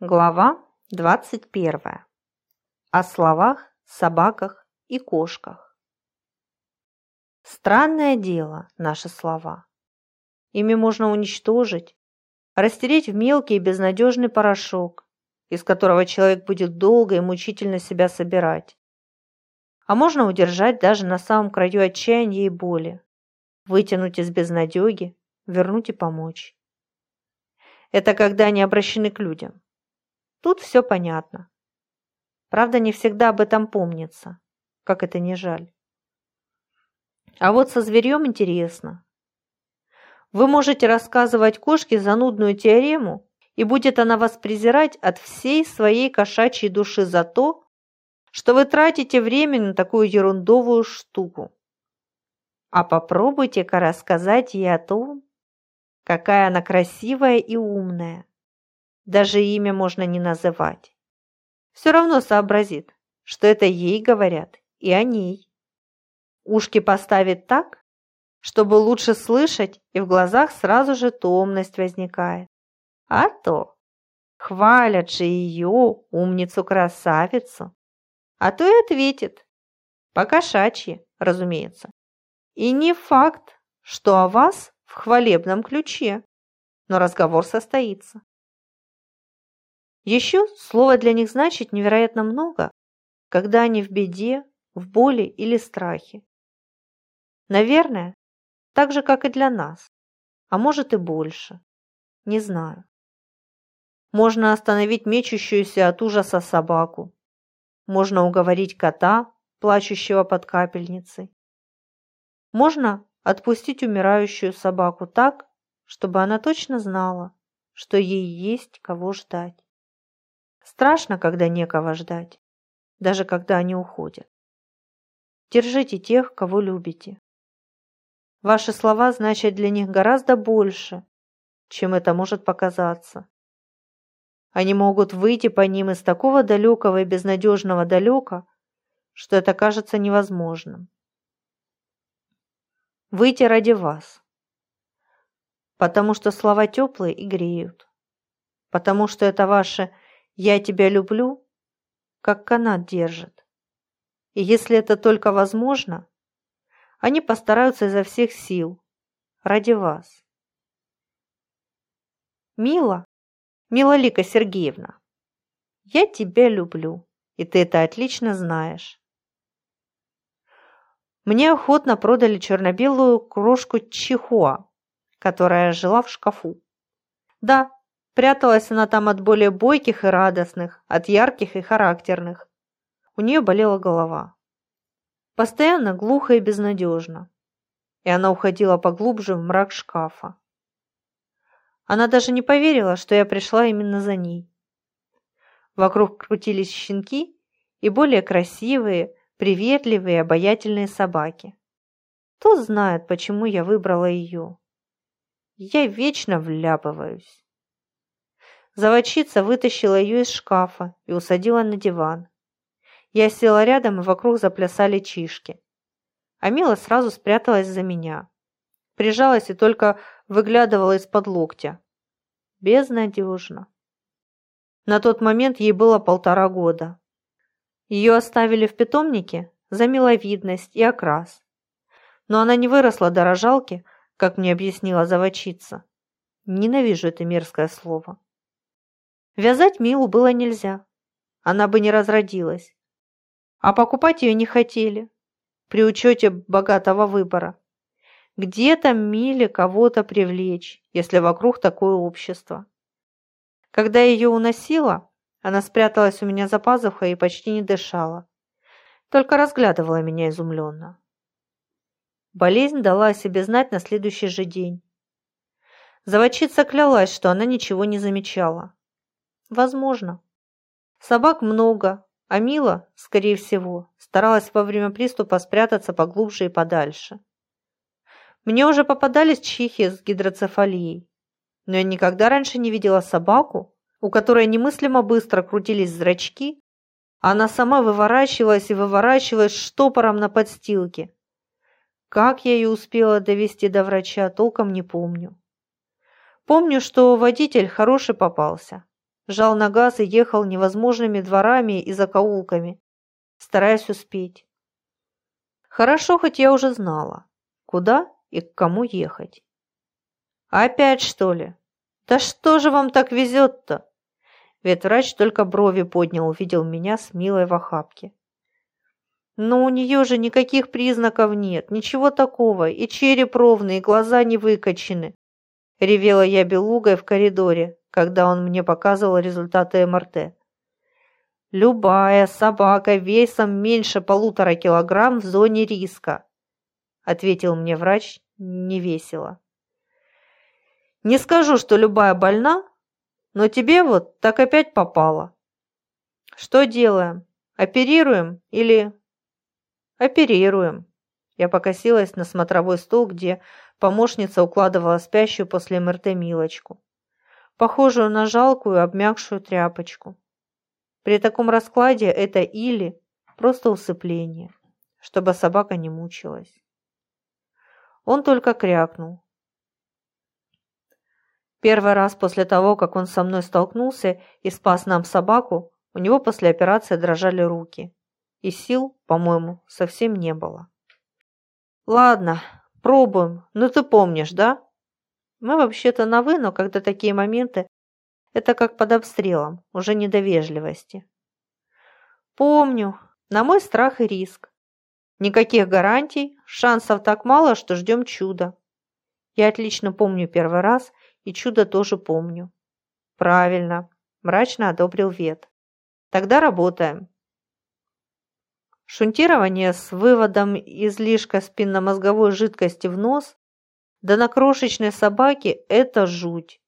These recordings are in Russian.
Глава 21. О словах, собаках и кошках. Странное дело наши слова. Ими можно уничтожить, растереть в мелкий и безнадежный порошок, из которого человек будет долго и мучительно себя собирать. А можно удержать даже на самом краю отчаяния и боли, вытянуть из безнадеги, вернуть и помочь. Это когда они обращены к людям. Тут все понятно. Правда, не всегда об этом помнится, как это не жаль. А вот со зверем интересно. Вы можете рассказывать кошке занудную теорему, и будет она вас презирать от всей своей кошачьей души за то, что вы тратите время на такую ерундовую штуку. А попробуйте-ка рассказать ей о том, какая она красивая и умная, даже имя можно не называть. Все равно сообразит, что это ей говорят и о ней. Ушки поставит так, чтобы лучше слышать, и в глазах сразу же томность возникает. А то хвалят же ее, умницу-красавицу. А то и ответит, покошачьи, разумеется. И не факт, что о вас в хвалебном ключе, но разговор состоится. Еще слово для них значит невероятно много, когда они в беде, в боли или страхе. Наверное, так же, как и для нас, а может и больше. Не знаю. Можно остановить мечущуюся от ужаса собаку. Можно уговорить кота, плачущего под капельницей. Можно отпустить умирающую собаку так, чтобы она точно знала, что ей есть кого ждать. Страшно, когда некого ждать, даже когда они уходят. Держите тех, кого любите. Ваши слова значат для них гораздо больше, чем это может показаться. Они могут выйти по ним из такого далекого и безнадежного далека, что это кажется невозможным. Выйти ради вас. Потому что слова теплые и греют. Потому что это ваше я тебя люблю, как канат держит. И если это только возможно, они постараются изо всех сил ради вас. Мила, Милолика Сергеевна, я тебя люблю, и ты это отлично знаешь. Мне охотно продали черно-белую крошку чихуа, которая жила в шкафу. Да, Пряталась она там от более бойких и радостных, от ярких и характерных. У нее болела голова. Постоянно глухо и безнадежно. И она уходила поглубже в мрак шкафа. Она даже не поверила, что я пришла именно за ней. Вокруг крутились щенки и более красивые, приветливые, обаятельные собаки. Кто знает, почему я выбрала ее. Я вечно вляпываюсь. Заводчица вытащила ее из шкафа и усадила на диван. Я села рядом, и вокруг заплясали чишки. А Мила сразу спряталась за меня. Прижалась и только выглядывала из-под локтя. Безнадежно. На тот момент ей было полтора года. Ее оставили в питомнике за миловидность и окрас. Но она не выросла до рожалки, как мне объяснила заводчица. Ненавижу это мерзкое слово. Вязать Милу было нельзя. Она бы не разродилась. А покупать ее не хотели. При учете богатого выбора. Где там Миле кого-то привлечь, если вокруг такое общество? Когда ее уносила, она спряталась у меня за пазухой и почти не дышала. Только разглядывала меня изумленно. Болезнь дала о себе знать на следующий же день. Заводчица клялась, что она ничего не замечала. Возможно. Собак много, а Мила, скорее всего, старалась во время приступа спрятаться поглубже и подальше. Мне уже попадались чихи с гидроцефалией, но я никогда раньше не видела собаку, у которой немыслимо быстро крутились зрачки, а она сама выворачивалась и выворачивалась штопором на подстилке. Как я ее успела довести до врача, толком не помню. Помню, что водитель хороший попался, жал на газ и ехал невозможными дворами и закоулками, стараясь успеть. Хорошо, хоть я уже знала, куда и к кому ехать. «Опять, что ли? Да что же вам так везет-то?» Ветврач только брови поднял, увидел меня с Милой в охапке. «Но у нее же никаких признаков нет, ничего такого, и череп ровный, и глаза не выкочены», — ревела я белугой в коридоре, когда он мне показывал результаты МРТ. «Любая собака весом меньше полутора килограмм в зоне риска», — ответил мне врач невесело. «Не скажу, что любая больна, но тебе вот так опять попало. Что делаем? Оперируем или...» «Оперируем». Я покосилась на смотровой стол, где помощница укладывала спящую после МРТ Милочку, похожую на жалкую обмякшую тряпочку. При таком раскладе это или просто усыпление, чтобы собака не мучилась. Он только крякнул. Первый раз после того, как он со мной столкнулся и спас нам собаку, у него после операции дрожали руки. И сил, по-моему, совсем не было. «Ладно, пробуем. Ну ты помнишь, да?» Мы вообще-то на «вы», но когда такие моменты, это как под обстрелом, уже не до вежливости. Помню. На мой страх и риск. Никаких гарантий, шансов так мало, что ждем чуда. Я отлично помню первый раз, и чудо тоже помню. Правильно, мрачно одобрил Вет. Тогда работаем. Шунтирование с выводом излишка спинномозговой жидкости в нос да на крошечной собаке – это жуть.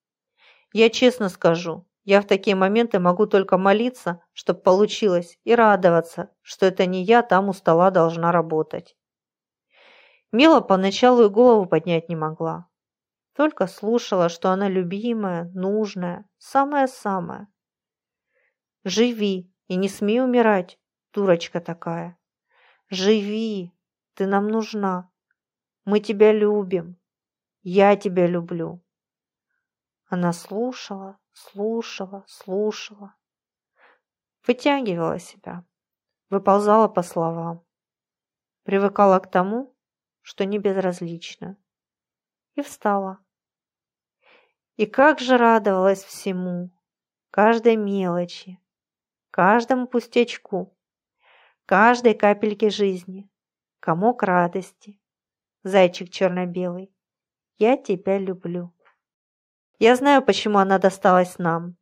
Я честно скажу, я в такие моменты могу только молиться, чтобы получилось, и радоваться, что это не я там у стола должна работать. Мила поначалу и голову поднять не могла. Только слушала, что она любимая, нужная, самая-самая. «Живи и не смей умирать, дурочка такая. Живи, ты нам нужна. Мы тебя любим. Я тебя люблю. Она слушала, слушала, слушала. Вытягивала себя, выползала по словам. Привыкала к тому, что не безразлично. И встала. И как же радовалась всему, каждой мелочи, каждому пустячку, каждой капельке жизни, комок радости. Зайчик черно-белый, я тебя люблю. Я знаю, почему она досталась нам.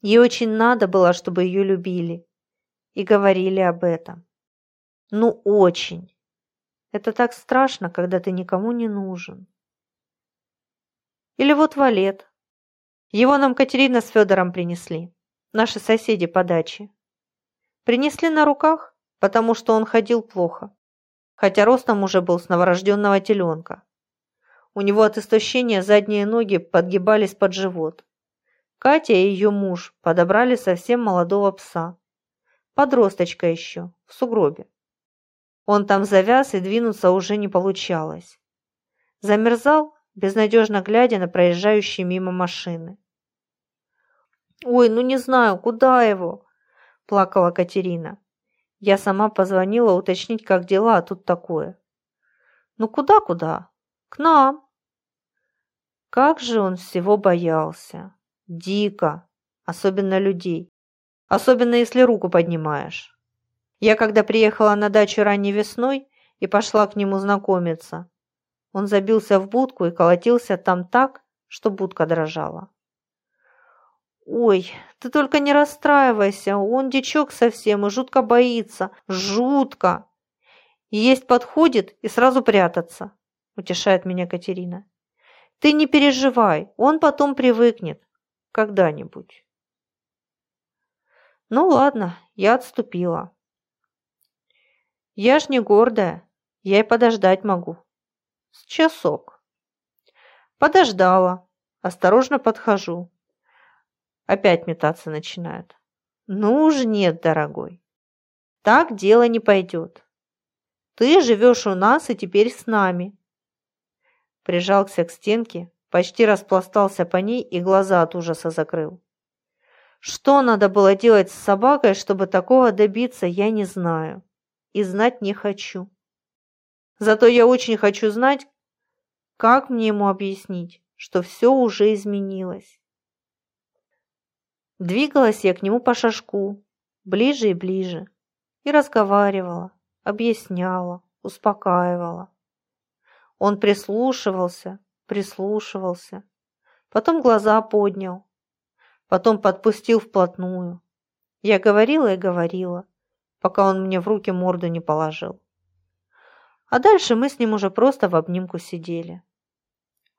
Ей очень надо было, чтобы ее любили. И говорили об этом. Ну, очень. Это так страшно, когда ты никому не нужен. Или вот валет. Его нам Катерина с Федором принесли. Наши соседи по даче. Принесли на руках, потому что он ходил плохо. Хотя ростом уже был с новорожденного теленка. У него от истощения задние ноги подгибались под живот. Катя и ее муж подобрали совсем молодого пса. Подросточка еще, в сугробе. Он там завяз и двинуться уже не получалось. Замерзал, безнадежно глядя на проезжающие мимо машины. «Ой, ну не знаю, куда его?» – плакала Катерина. Я сама позвонила уточнить, как дела, а тут такое. «Ну куда-куда? К нам!» Как же он всего боялся. Дико. Особенно людей. Особенно если руку поднимаешь. Я когда приехала на дачу ранней весной и пошла к нему знакомиться, он забился в будку и колотился там так, что будка дрожала. «Ой, ты только не расстраивайся, он дичок совсем и жутко боится, жутко. Есть подходит и сразу прятаться», – утешает меня Катерина. Ты не переживай, он потом привыкнет. Когда-нибудь. Ну ладно, я отступила. Я ж не гордая, я и подождать могу. С часок. Подождала, осторожно подхожу. Опять метаться начинает. Ну уж нет, дорогой. Так дело не пойдет. Ты живешь у нас и теперь с нами прижался к стенке, почти распластался по ней и глаза от ужаса закрыл. Что надо было делать с собакой, чтобы такого добиться, я не знаю. И знать не хочу. Зато я очень хочу знать, как мне ему объяснить, что все уже изменилось. Двигалась я к нему по шажку, ближе и ближе, и разговаривала, объясняла, успокаивала. Он прислушивался, прислушивался, потом глаза поднял, потом подпустил вплотную. Я говорила и говорила, пока он мне в руки морду не положил. А дальше мы с ним уже просто в обнимку сидели.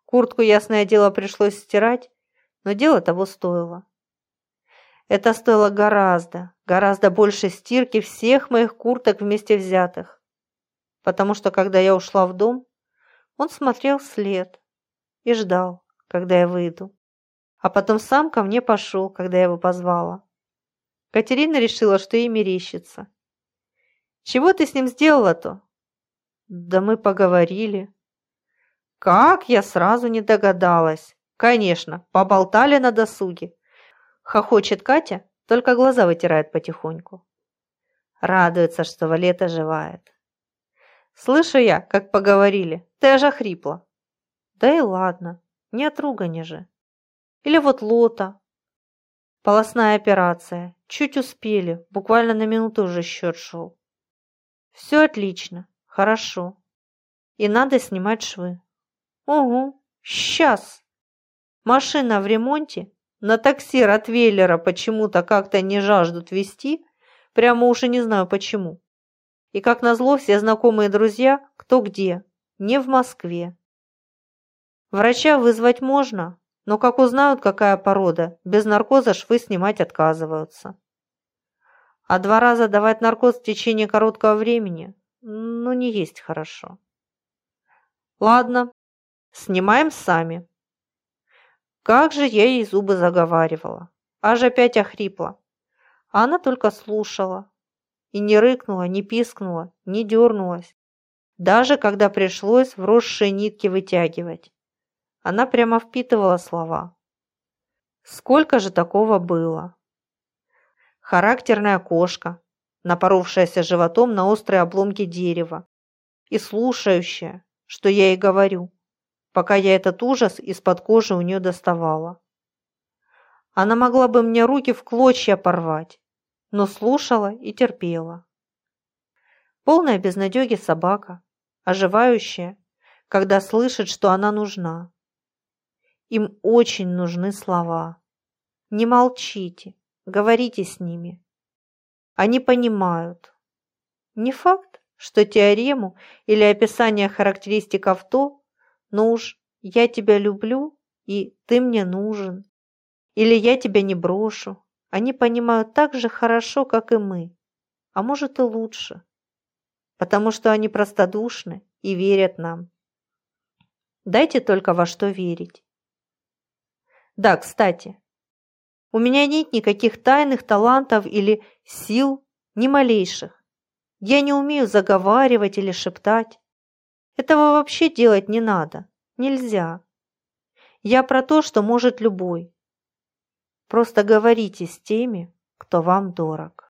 Куртку, ясное дело, пришлось стирать, но дело того стоило. Это стоило гораздо, гораздо больше стирки всех моих курток вместе взятых. Потому что, когда я ушла в дом, он смотрел вслед и ждал, когда я выйду. А потом сам ко мне пошел, когда я его позвала. Катерина решила, что ей мерещится. «Чего ты с ним сделала-то?» «Да мы поговорили». «Как я сразу не догадалась!» «Конечно, поболтали на досуге. Хохочет Катя, только глаза вытирает потихоньку. Радуется, что Валета оживает. Слышу я, как поговорили, ты аж охрипла. Да и ладно, не от ругани же. Или вот лота. Полостная операция. Чуть успели, буквально на минуту уже счет шел. Все отлично, хорошо. И надо снимать швы. Угу, сейчас. Машина в ремонте, на такси Ротвейлера почему-то как-то не жаждут вести, прямо уже не знаю почему. И как назло, все знакомые друзья, кто где, не в Москве. Врача вызвать можно, но как узнают, какая порода, без наркоза швы снимать отказываются. А два раза давать наркоз в течение короткого времени, ну, не есть хорошо. Ладно, снимаем сами. Как же я ей зубы заговаривала. Аж опять охрипла. Она только слушала. И не рыкнула, не пискнула, не дернулась. Даже когда пришлось вросшие нитки вытягивать. Она прямо впитывала слова. Сколько же такого было? Характерная кошка, напоровшаяся животом на острые обломки дерева и слушающая, что я ей говорю пока я этот ужас из-под кожи у нее доставала. Она могла бы мне руки в клочья порвать, но слушала и терпела. Полная безнадеги собака, оживающая, когда слышит, что она нужна. Им очень нужны слова. Не молчите, говорите с ними. Они понимают. Не факт, что теорему или описание характеристик авто ну уж я тебя люблю, и ты мне нужен. Или я тебя не брошу. Они понимают так же хорошо, как и мы. А может и лучше. Потому что они простодушны и верят нам. Дайте только во что верить. Да, кстати, у меня нет никаких тайных талантов или сил, ни малейших. Я не умею заговаривать или шептать. Этого вообще делать не надо. Нельзя. Я про то, что может любой. Просто говорите с теми, кто вам дорог.